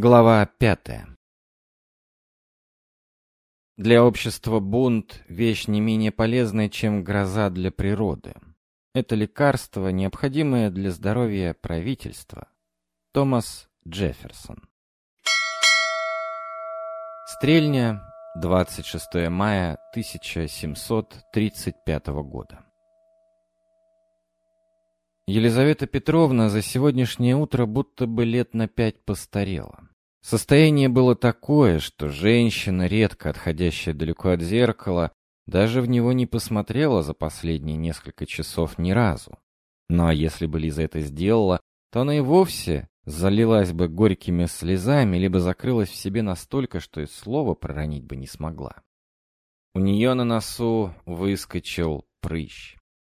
Глава пятая. Для общества бунт – вещь не менее полезная, чем гроза для природы. Это лекарство, необходимое для здоровья правительства. Томас Джефферсон. Стрельня, 26 мая 1735 года. Елизавета Петровна за сегодняшнее утро будто бы лет на пять постарела. Состояние было такое, что женщина, редко отходящая далеко от зеркала, даже в него не посмотрела за последние несколько часов ни разу. Ну а если бы Лиза это сделала, то она и вовсе залилась бы горькими слезами, либо закрылась в себе настолько, что и слова проронить бы не смогла. У нее на носу выскочил прыщ.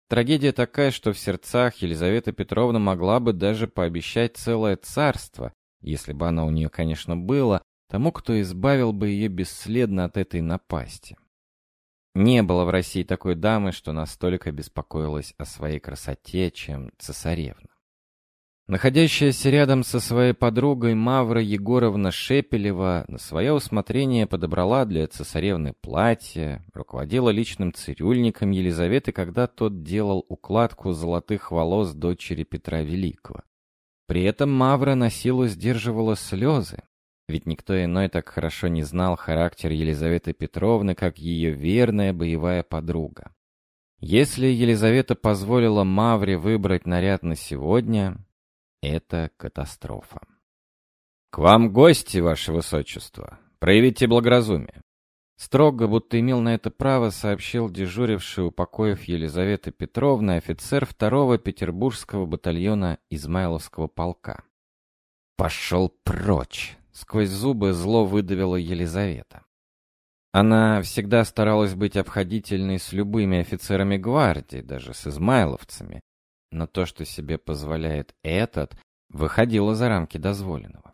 Трагедия такая, что в сердцах Елизавета Петровна могла бы даже пообещать целое царство, если бы оно у нее, конечно, было, тому, кто избавил бы ее бесследно от этой напасти. Не было в России такой дамы, что настолько беспокоилась о своей красоте, чем цесаревна. Находящаяся рядом со своей подругой Мавра Егоровна Шепелева на свое усмотрение подобрала для цесаревны платье, руководила личным цирюльником Елизаветы, когда тот делал укладку золотых волос дочери Петра Великого. При этом Мавра на силу сдерживала слезы, ведь никто иной так хорошо не знал характер Елизаветы Петровны, как ее верная боевая подруга. Если Елизавета позволила Мавре выбрать наряд на сегодня, это катастрофа. «К вам гости, ваше высочество. Проявите благоразумие». Строго, будто имел на это право, сообщил дежуривший у покоев Елизаветы Петровны офицер второго петербургского батальона Измайловского полка. «Пошел прочь!» — сквозь зубы зло выдавила Елизавета. Она всегда старалась быть обходительной с любыми офицерами гвардии, даже с измайловцами, но то, что себе позволяет этот, выходило за рамки дозволенного.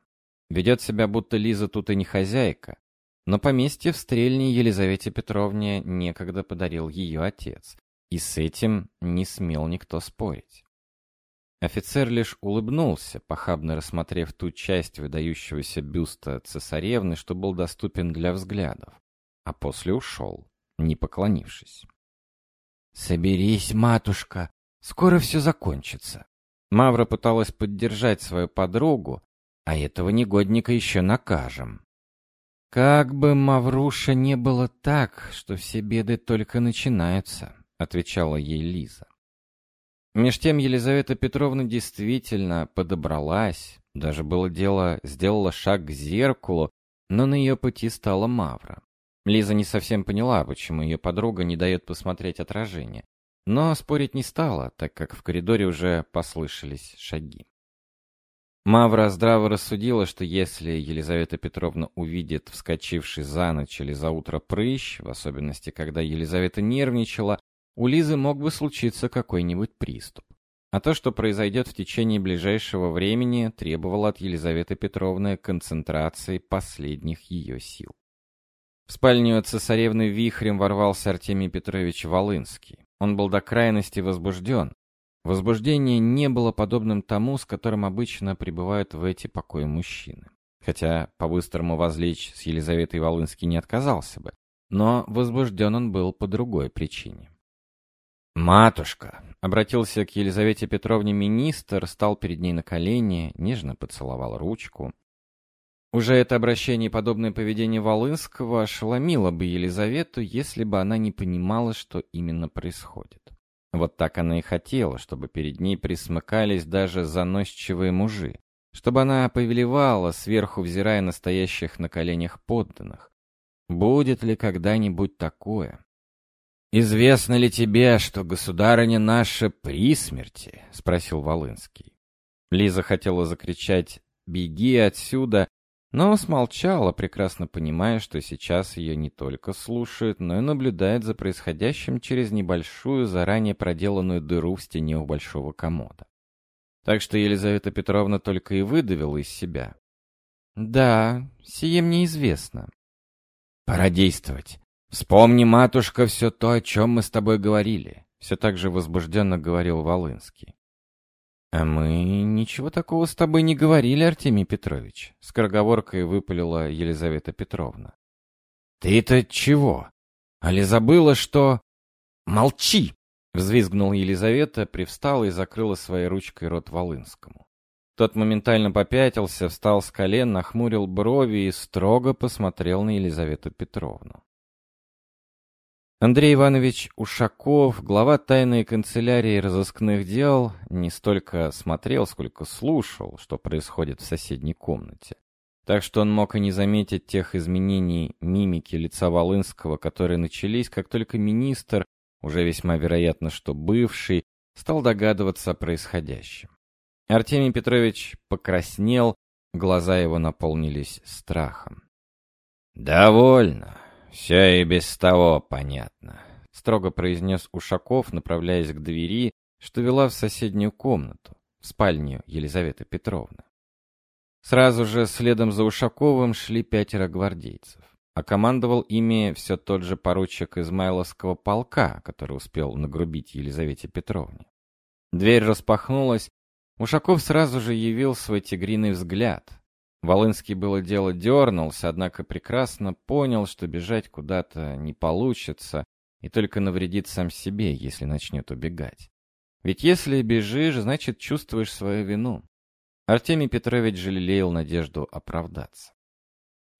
Ведет себя, будто Лиза тут и не хозяйка. Но поместье в Стрельне Елизавете Петровне некогда подарил ее отец, и с этим не смел никто спорить. Офицер лишь улыбнулся, похабно рассмотрев ту часть выдающегося бюста цесаревны, что был доступен для взглядов, а после ушел, не поклонившись. «Соберись, матушка!» Скоро все закончится. Мавра пыталась поддержать свою подругу, а этого негодника еще накажем. «Как бы, Мавруша, не было так, что все беды только начинаются», — отвечала ей Лиза. Меж тем Елизавета Петровна действительно подобралась, даже было дело, сделала шаг к зеркалу, но на ее пути стала Мавра. Лиза не совсем поняла, почему ее подруга не дает посмотреть отражение. Но спорить не стала, так как в коридоре уже послышались шаги. Мавра здраво рассудила, что если Елизавета Петровна увидит вскочивший за ночь или за утро прыщ, в особенности, когда Елизавета нервничала, у Лизы мог бы случиться какой-нибудь приступ. А то, что произойдет в течение ближайшего времени, требовало от Елизаветы Петровны концентрации последних ее сил. В спальню цесаревны вихрем ворвался Артемий Петрович Волынский. Он был до крайности возбужден. Возбуждение не было подобным тому, с которым обычно пребывают в эти покои мужчины. Хотя по-быстрому возлечь с Елизаветой Волынский не отказался бы. Но возбужден он был по другой причине. «Матушка!» — обратился к Елизавете Петровне министр, стал перед ней на колени, нежно поцеловал ручку. Уже это обращение и подобное поведение Волынского ошеломило бы Елизавету, если бы она не понимала, что именно происходит. Вот так она и хотела, чтобы перед ней присмыкались даже заносчивые мужи, чтобы она повелевала, сверху взирая настоящих на коленях подданных. Будет ли когда-нибудь такое? «Известно ли тебе, что государыня наша при смерти?» — спросил Волынский. Лиза хотела закричать «Беги отсюда!», но смолчала, прекрасно понимая, что сейчас ее не только слушают, но и наблюдают за происходящим через небольшую, заранее проделанную дыру в стене у большого комода. Так что Елизавета Петровна только и выдавила из себя. «Да, сие мне известно». «Пора действовать. Вспомни, матушка, все то, о чем мы с тобой говорили», — все так же возбужденно говорил Волынский. «А мы ничего такого с тобой не говорили, Артемий Петрович», — скороговоркой выпалила Елизавета Петровна. «Ты-то чего? Али забыла, что...» «Молчи!» — взвизгнул Елизавета, привстала и закрыла своей ручкой рот Волынскому. Тот моментально попятился, встал с колен, нахмурил брови и строго посмотрел на Елизавету Петровну. Андрей Иванович Ушаков, глава тайной канцелярии разыскных дел, не столько смотрел, сколько слушал, что происходит в соседней комнате. Так что он мог и не заметить тех изменений мимики лица Волынского, которые начались, как только министр, уже весьма вероятно, что бывший, стал догадываться о происходящем. Артемий Петрович покраснел, глаза его наполнились страхом. «Довольно. Все и без того понятно», — строго произнес Ушаков, направляясь к двери, что вела в соседнюю комнату, в спальню Елизаветы Петровны. Сразу же следом за Ушаковым шли пятеро гвардейцев, а командовал ими все тот же поручик Измайловского полка, который успел нагрубить Елизавете Петровне. Дверь распахнулась, Ушаков сразу же явил свой тигриный взгляд. Волынский было дело дернулся, однако прекрасно понял, что бежать куда-то не получится и только навредит сам себе, если начнет убегать. Ведь если бежишь, значит чувствуешь свою вину. Артемий Петрович же лелеял надежду оправдаться.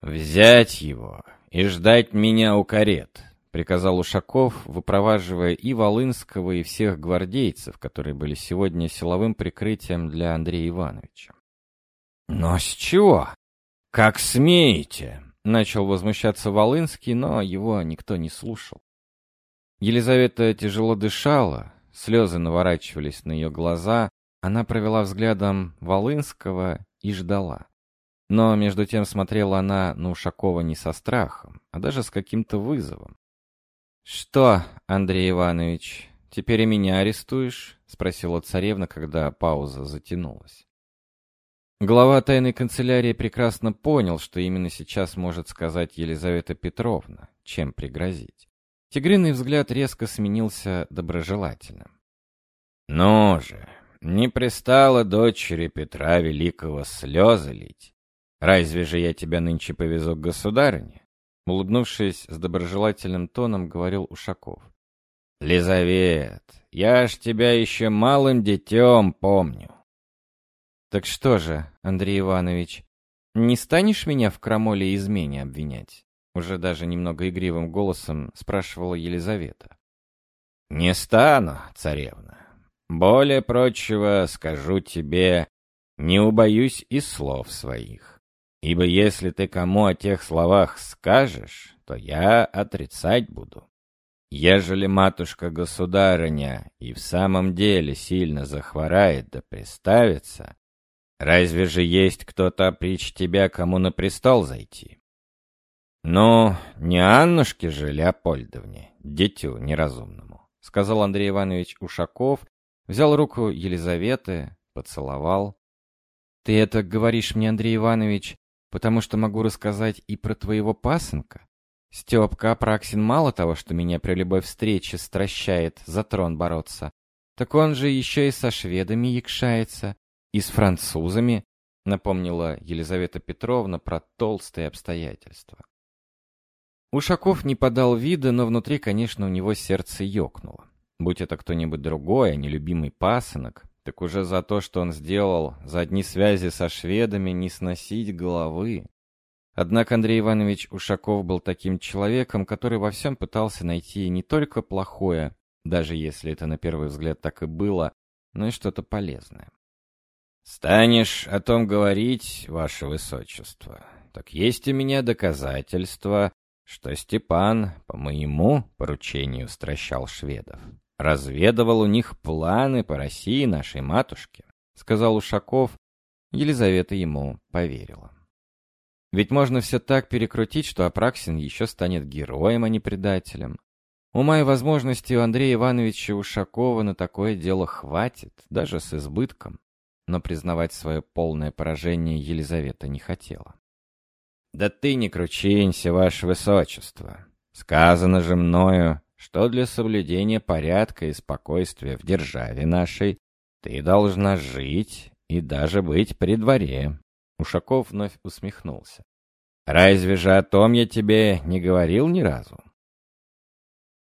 «Взять его и ждать меня у карет», приказал Ушаков, выпроваживая и Волынского, и всех гвардейцев, которые были сегодня силовым прикрытием для Андрея Ивановича. «Но с чего? Как смеете?» — начал возмущаться Волынский, но его никто не слушал. Елизавета тяжело дышала, слезы наворачивались на ее глаза, она провела взглядом Волынского и ждала. Но между тем смотрела она на Ушакова не со страхом, а даже с каким-то вызовом. «Что, Андрей Иванович, теперь и меня арестуешь?» — спросила царевна, когда пауза затянулась. Глава тайной канцелярии прекрасно понял, что именно сейчас может сказать Елизавета Петровна, чем пригрозить. Тигриный взгляд резко сменился доброжелательным. «Ну же, не пристало дочери Петра Великого слезы лить. Разве же я тебя нынче повезу к государыне? Улыбнувшись с доброжелательным тоном, говорил Ушаков. «Лизавет, я ж тебя еще малым детем помню». «Так что же, Андрей Иванович, не станешь меня в крамоле измене обвинять?» Уже даже немного игривым голосом спрашивала Елизавета. «Не стану, царевна. Более прочего скажу тебе, не убоюсь и слов своих. Ибо если ты кому о тех словах скажешь, то я отрицать буду. Ежели матушка-государыня и в самом деле сильно захворает да приставится, разве же есть кто-то прич тебя, кому на престол зайти? Ну, не Аннушке же Леопольдовне, дитю неразумному, сказал Андрей Иванович Ушаков, взял руку Елизаветы, поцеловал. Ты это говоришь мне, Андрей Иванович, потому что могу рассказать и про твоего пасынка. Степка Апраксин мало того, что меня при любой встрече стращает за трон бороться, так он же еще и со шведами якшается, и с французами, напомнила Елизавета Петровна про толстые обстоятельства. Ушаков не подал вида, но внутри, конечно, у него сердце ёкнуло. Будь это кто-нибудь другой, а не любимый пасынок, так уже за то, что он сделал, за одни связи со шведами не сносить головы. Однако Андрей Иванович Ушаков был таким человеком, который во всем пытался найти не только плохое, даже если это на первый взгляд так и было, но и что-то полезное. «Станешь о том говорить, ваше высочество, так есть у меня доказательства, что Степан по моему поручению стращал шведов разведывал у них планы по России нашей матушке, сказал Ушаков. Елизавета ему поверила. Ведь можно все так перекрутить, что Апраксин еще станет героем, а не предателем. Ума и возможности у Андрея Ивановича Ушакова на такое дело хватит, даже с избытком. Но признавать свое полное поражение Елизавета не хотела. «Да ты не кручинься, ваше высочество. Сказано же мною, что для соблюдения порядка и спокойствия в державе нашей ты должна жить и даже быть при дворе. Ушаков вновь усмехнулся. Разве же о том я тебе не говорил ни разу?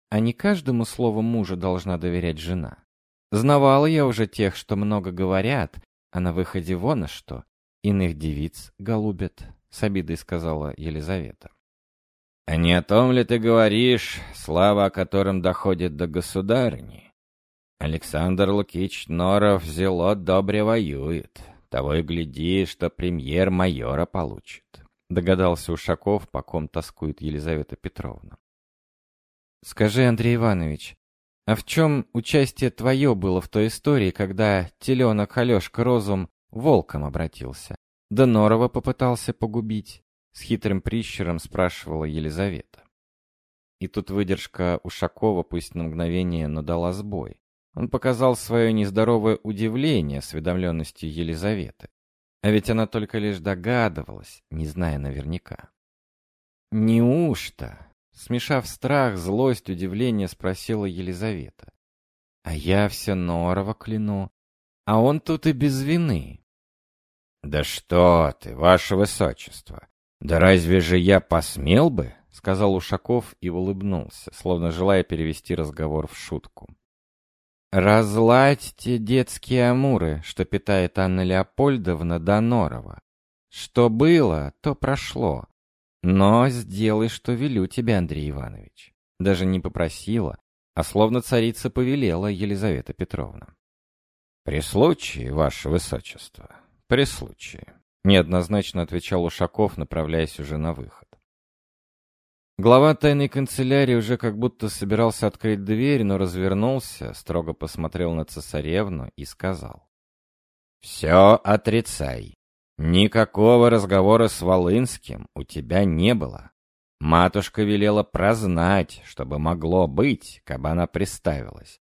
А не каждому слову мужа должна доверять жена. Знавала я уже тех, что много говорят, а на выходе вон что. Иных девиц голубят, — с обидой сказала Елизавета. «А не о том ли ты говоришь, слава о котором доходит до государыни? Александр Лукич Норов зело добре воюет. Того и гляди, что премьер-майора получит», — догадался Ушаков, по ком тоскует Елизавета Петровна. «Скажи, Андрей Иванович, а в чем участие твое было в той истории, когда теленок Алешка Розум волком обратился, да Норова попытался погубить?» С хитрым прищером спрашивала Елизавета. И тут выдержка Ушакова пусть на мгновение, но дала сбой. Он показал свое нездоровое удивление осведомленностью Елизаветы. А ведь она только лишь догадывалась, не зная наверняка. «Неужто?» Смешав страх, злость, удивление, спросила Елизавета. «А я все Норова кляну, а он тут и без вины». «Да что ты, ваше высочество! Да разве же я посмел бы?» — сказал Ушаков и улыбнулся, словно желая перевести разговор в шутку. «Разладьте детские амуры, что питает Анна Леопольдовна Донорова. Что было, то прошло. Но сделай, что велю тебе, Андрей Иванович. Даже не попросила, а словно царица повелела Елизавета Петровна. При случае, ваше высочество, при случае, неоднозначно отвечал Ушаков, направляясь уже на выход. Глава тайной канцелярии уже как будто собирался открыть дверь, но развернулся, строго посмотрел на цесаревну и сказал. «Все отрицай. Никакого разговора с Волынским у тебя не было. Матушка велела прознать, чтобы могло быть, кабы она приставилась.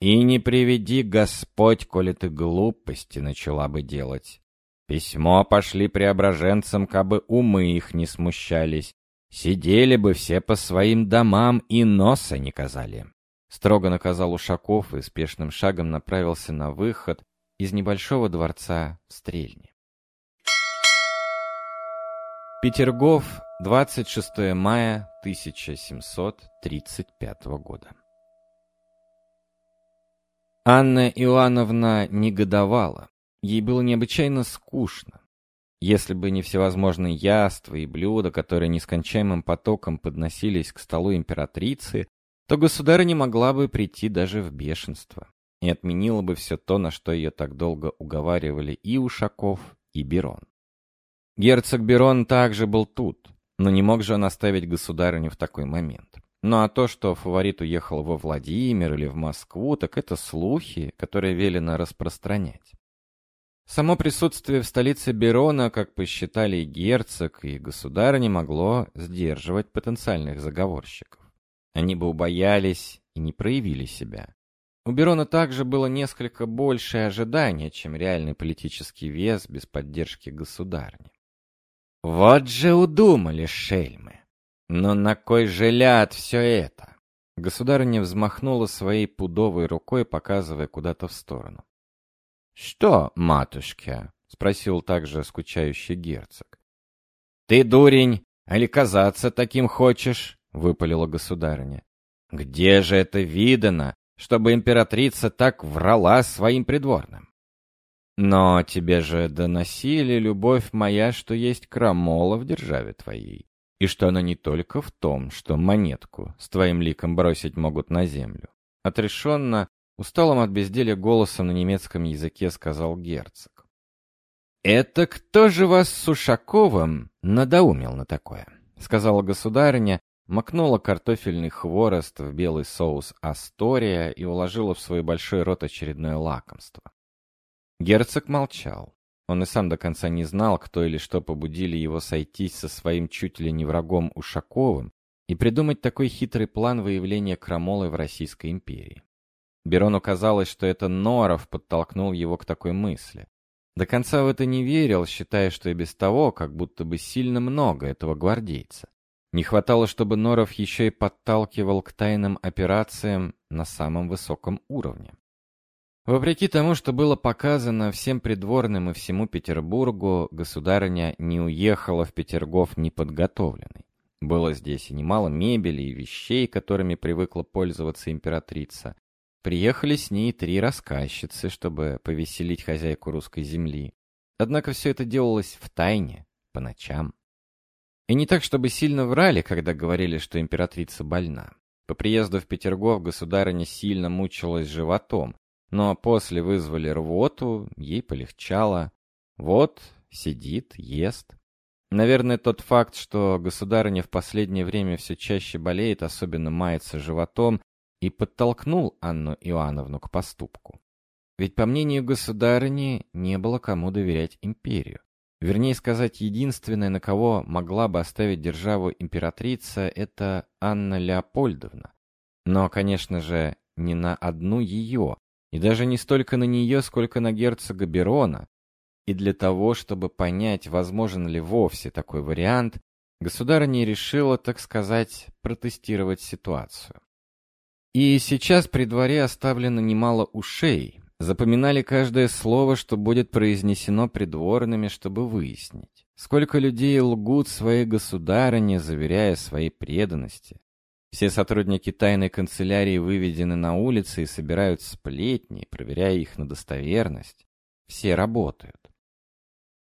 И не приведи Господь, коли ты глупости начала бы делать. Письмо пошли преображенцам, кабы умы их не смущались. Сидели бы все по своим домам и носа не казали. Строго наказал Ушаков и спешным шагом направился на выход из небольшого дворца в Стрельне. Петергоф, 26 мая 1735 года. Анна Иоанновна негодовала. Ей было необычайно скучно. Если бы не всевозможные яства и блюда, которые нескончаемым потоком подносились к столу императрицы, то государыня могла бы прийти даже в бешенство и отменила бы все то, на что ее так долго уговаривали и Ушаков, и Берон. Герцог Берон также был тут, но не мог же он оставить государыню в такой момент. Ну а то, что фаворит уехал во Владимир или в Москву, так это слухи, которые велено распространять. Само присутствие в столице Берона, как посчитали и герцог, и государыня, могло сдерживать потенциальных заговорщиков. Они бы убоялись и не проявили себя. У Берона также было несколько большее ожидание, чем реальный политический вес без поддержки государни. Вот же удумали шельмы. Но на кой же ляд все это? Государыня взмахнула своей пудовой рукой, показывая куда-то в сторону. «Что, матушка?» — спросил также скучающий герцог. «Ты, дурень, али казаться таким хочешь?» — выпалила государыня. «Где же это видано, чтобы императрица так врала своим придворным?» Но тебе же доносили, любовь моя, что есть крамола в державе твоей, и что она не только в том, что монетку с твоим ликом бросить могут на землю. Отрешенно, усталым от безделия голосом на немецком языке сказал герцог. «Это кто же вас с Ушаковым надоумил на такое?» — сказала государыня, макнула картофельный хворост в белый соус Астория и уложила в свой большой рот очередное лакомство. Герцог молчал. Он и сам до конца не знал, кто или что побудили его сойтись со своим чуть ли не врагом Ушаковым и придумать такой хитрый план выявления крамолы в Российской империи. Берону казалось, что это Норов подтолкнул его к такой мысли. До конца в это не верил, считая, что и без того, как будто бы сильно много этого гвардейца. Не хватало, чтобы Норов еще и подталкивал к тайным операциям на самом высоком уровне. Вопреки тому, что было показано всем придворным и всему Петербургу, государыня не уехала в Петергоф неподготовленной. Было здесь и немало мебели и вещей, которыми привыкла пользоваться императрица. Приехали с ней три рассказчицы, чтобы повеселить хозяйку русской земли. Однако все это делалось в тайне, по ночам. И не так, чтобы сильно врали, когда говорили, что императрица больна. По приезду в Петергоф государыня сильно мучилась животом, но после вызвали рвоту, ей полегчало. Вот, сидит, ест. Наверное, тот факт, что государыня в последнее время все чаще болеет, особенно мается животом, и подтолкнул Анну Иоанновну к поступку. Ведь, по мнению государыни, не было кому доверять империю. Вернее сказать, единственная, на кого могла бы оставить державу императрица, это Анна Леопольдовна. Но, конечно же, не на одну ее, и даже не столько на нее, сколько на герцога Берона. И для того, чтобы понять, возможен ли вовсе такой вариант, государыня решила, так сказать, протестировать ситуацию. И сейчас при дворе оставлено немало ушей, запоминали каждое слово, что будет произнесено придворными, чтобы выяснить, сколько людей лгут своей государыне, заверяя своей преданности, все сотрудники тайной канцелярии выведены на улицы и собирают сплетни, проверяя их на достоверность. Все работают.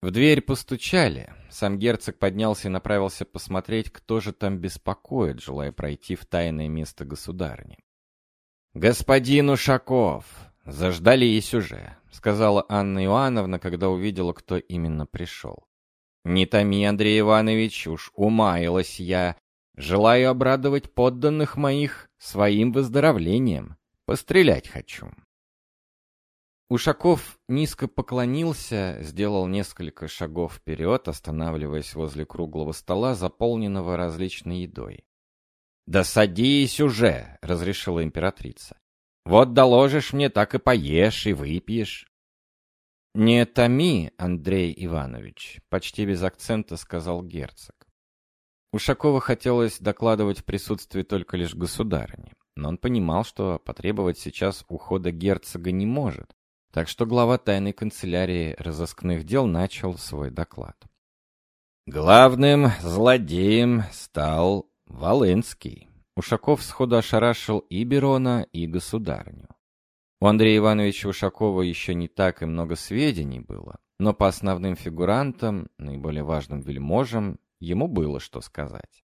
В дверь постучали. Сам герцог поднялся и направился посмотреть, кто же там беспокоит, желая пройти в тайное место государни. «Господин Ушаков! Заждались уже!» — сказала Анна Иоанновна, когда увидела, кто именно пришел. «Не томи, Андрей Иванович, уж умаялась я. Желаю обрадовать подданных моих своим выздоровлением. Пострелять хочу. Ушаков низко поклонился, сделал несколько шагов вперед, останавливаясь возле круглого стола, заполненного различной едой. «Да садись уже!» — разрешила императрица. «Вот доложишь мне, так и поешь и выпьешь». «Не томи, Андрей Иванович», — почти без акцента сказал герцог. Ушакова хотелось докладывать в присутствии только лишь государыни, но он понимал, что потребовать сейчас ухода герцога не может, так что глава тайной канцелярии разыскных дел начал свой доклад. Главным злодеем стал Волынский. Ушаков сходу ошарашил и Берона, и государню. У Андрея Ивановича Ушакова еще не так и много сведений было, но по основным фигурантам, наиболее важным вельможам, Ему было что сказать.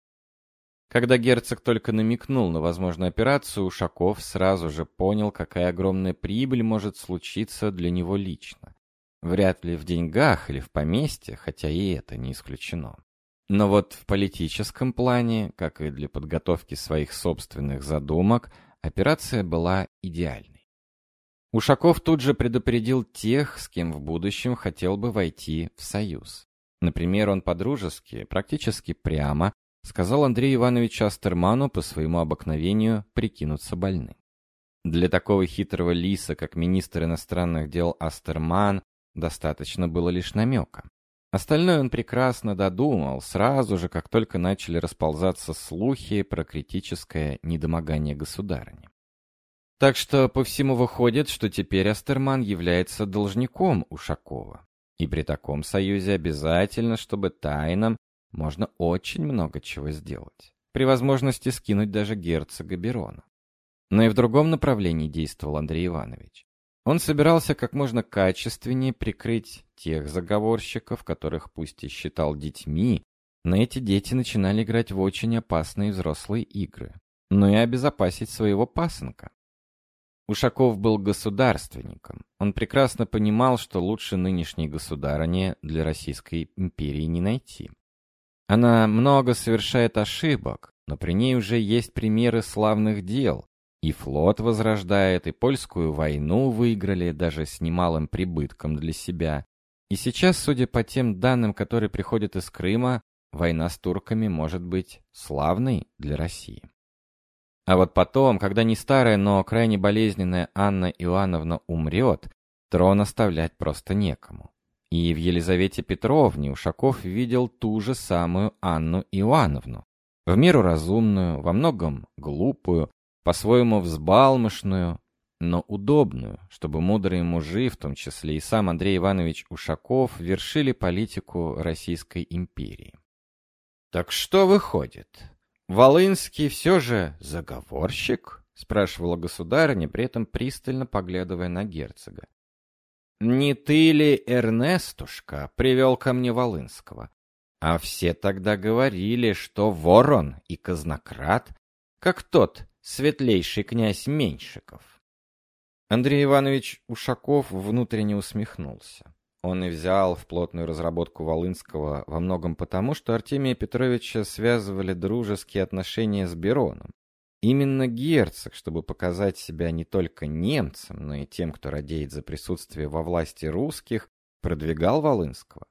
Когда герцог только намекнул на возможную операцию, Ушаков сразу же понял, какая огромная прибыль может случиться для него лично. Вряд ли в деньгах или в поместье, хотя и это не исключено. Но вот в политическом плане, как и для подготовки своих собственных задумок, операция была идеальной. Ушаков тут же предупредил тех, с кем в будущем хотел бы войти в союз. Например, он по-дружески, практически прямо, сказал Андрею Ивановичу Астерману по своему обыкновению прикинуться больным. Для такого хитрого лиса, как министр иностранных дел Астерман, достаточно было лишь намека. Остальное он прекрасно додумал, сразу же, как только начали расползаться слухи про критическое недомогание государыни. Так что по всему выходит, что теперь Астерман является должником Ушакова. И при таком союзе обязательно, чтобы тайнам можно очень много чего сделать. При возможности скинуть даже герцога Берона. Но и в другом направлении действовал Андрей Иванович. Он собирался как можно качественнее прикрыть тех заговорщиков, которых пусть и считал детьми, но эти дети начинали играть в очень опасные взрослые игры, но и обезопасить своего пасынка. Ушаков был государственником. Он прекрасно понимал, что лучше нынешней государыни для Российской империи не найти. Она много совершает ошибок, но при ней уже есть примеры славных дел. И флот возрождает, и польскую войну выиграли, даже с немалым прибытком для себя. И сейчас, судя по тем данным, которые приходят из Крыма, война с турками может быть славной для России. А вот потом, когда не старая, но крайне болезненная Анна Иоанновна умрет, трон оставлять просто некому. И в Елизавете Петровне Ушаков видел ту же самую Анну Иоанновну. В меру разумную, во многом глупую, по-своему взбалмошную, но удобную, чтобы мудрые мужи, в том числе и сам Андрей Иванович Ушаков, вершили политику Российской империи. «Так что выходит? Волынский все же заговорщик?» — спрашивала государыня, при этом пристально поглядывая на герцога. «Не ты ли, Эрнестушка, привел ко мне Волынского? А все тогда говорили, что ворон и казнократ, как тот светлейший князь Меньшиков». Андрей Иванович Ушаков внутренне усмехнулся. Он и взял в плотную разработку Волынского во многом потому, что Артемия Петровича связывали дружеские отношения с Бероном. Именно герцог, чтобы показать себя не только немцам, но и тем, кто радеет за присутствие во власти русских, продвигал Волынского.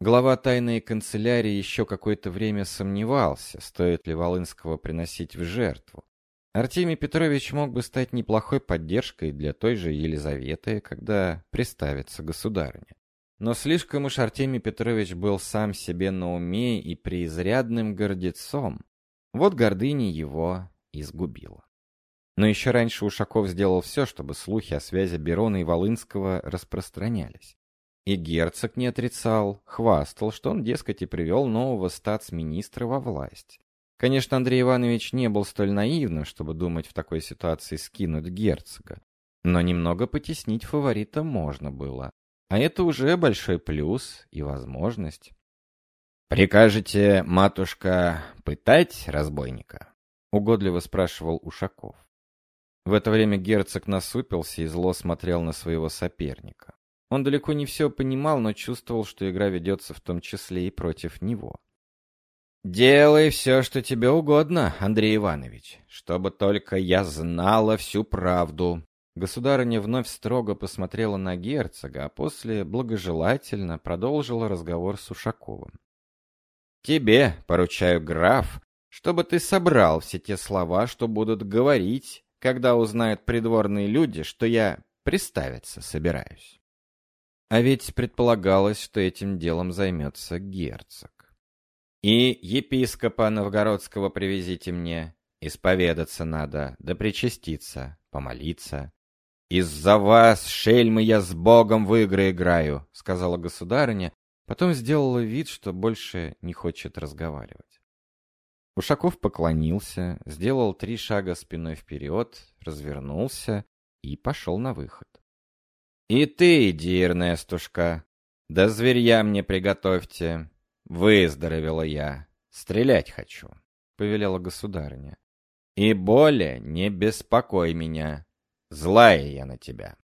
Глава тайной канцелярии еще какое-то время сомневался, стоит ли Волынского приносить в жертву. Артемий Петрович мог бы стать неплохой поддержкой для той же Елизаветы, когда приставится государыня. Но слишком уж Артемий Петрович был сам себе на уме и преизрядным гордецом. Вот гордыня его изгубила. Но еще раньше Ушаков сделал все, чтобы слухи о связи Берона и Волынского распространялись. И герцог не отрицал, хвастал, что он, дескать, и привел нового статс-министра во власть. Конечно, Андрей Иванович не был столь наивным, чтобы думать в такой ситуации скинуть герцога. Но немного потеснить фаворита можно было. А это уже большой плюс и возможность. «Прикажете, матушка, пытать разбойника?» Угодливо спрашивал Ушаков. В это время герцог насупился и зло смотрел на своего соперника. Он далеко не все понимал, но чувствовал, что игра ведется в том числе и против него. «Делай все, что тебе угодно, Андрей Иванович, чтобы только я знала всю правду». Государыня вновь строго посмотрела на герцога, а после благожелательно продолжила разговор с Ушаковым. «Тебе, поручаю, граф, чтобы ты собрал все те слова, что будут говорить, когда узнают придворные люди, что я приставиться собираюсь. А ведь предполагалось, что этим делом займется герцог. И епископа новгородского привезите мне. Исповедаться надо, да причаститься, помолиться. «Из-за вас, шельмы, я с Богом в игры играю», — сказала государыня, потом сделала вид, что больше не хочет разговаривать. Ушаков поклонился, сделал три шага спиной вперед, развернулся и пошел на выход. «И ты иди, Эрнестушка, да зверья мне приготовьте. Выздоровела я, стрелять хочу», — повелела государыня. «И более не беспокой меня, злая я на тебя».